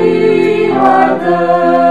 să fii al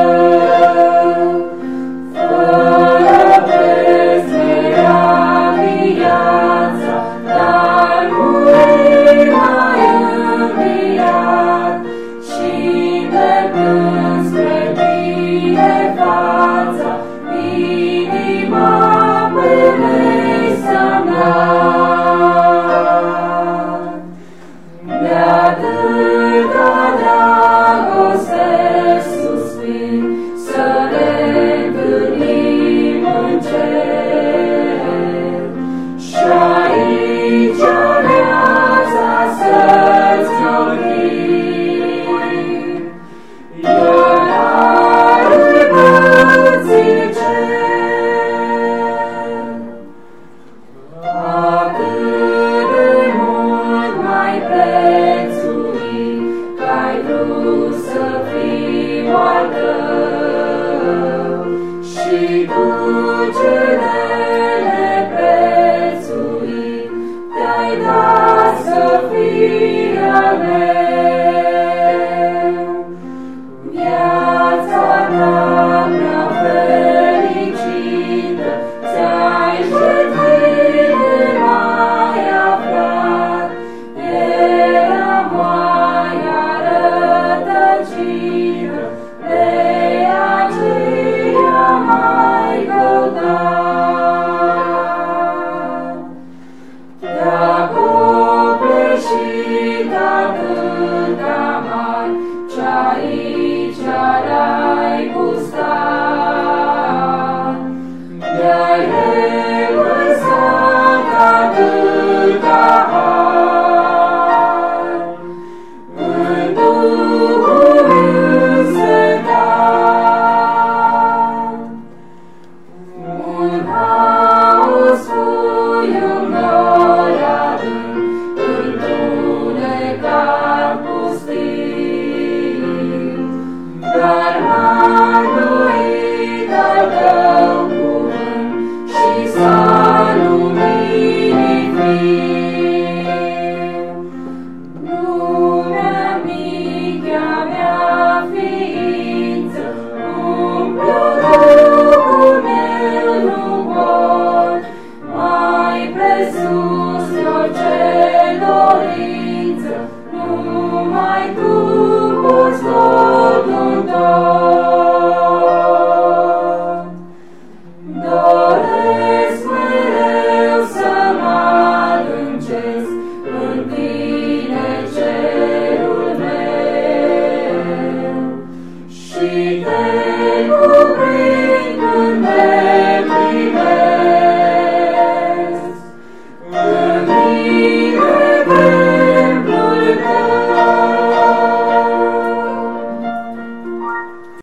Adonai.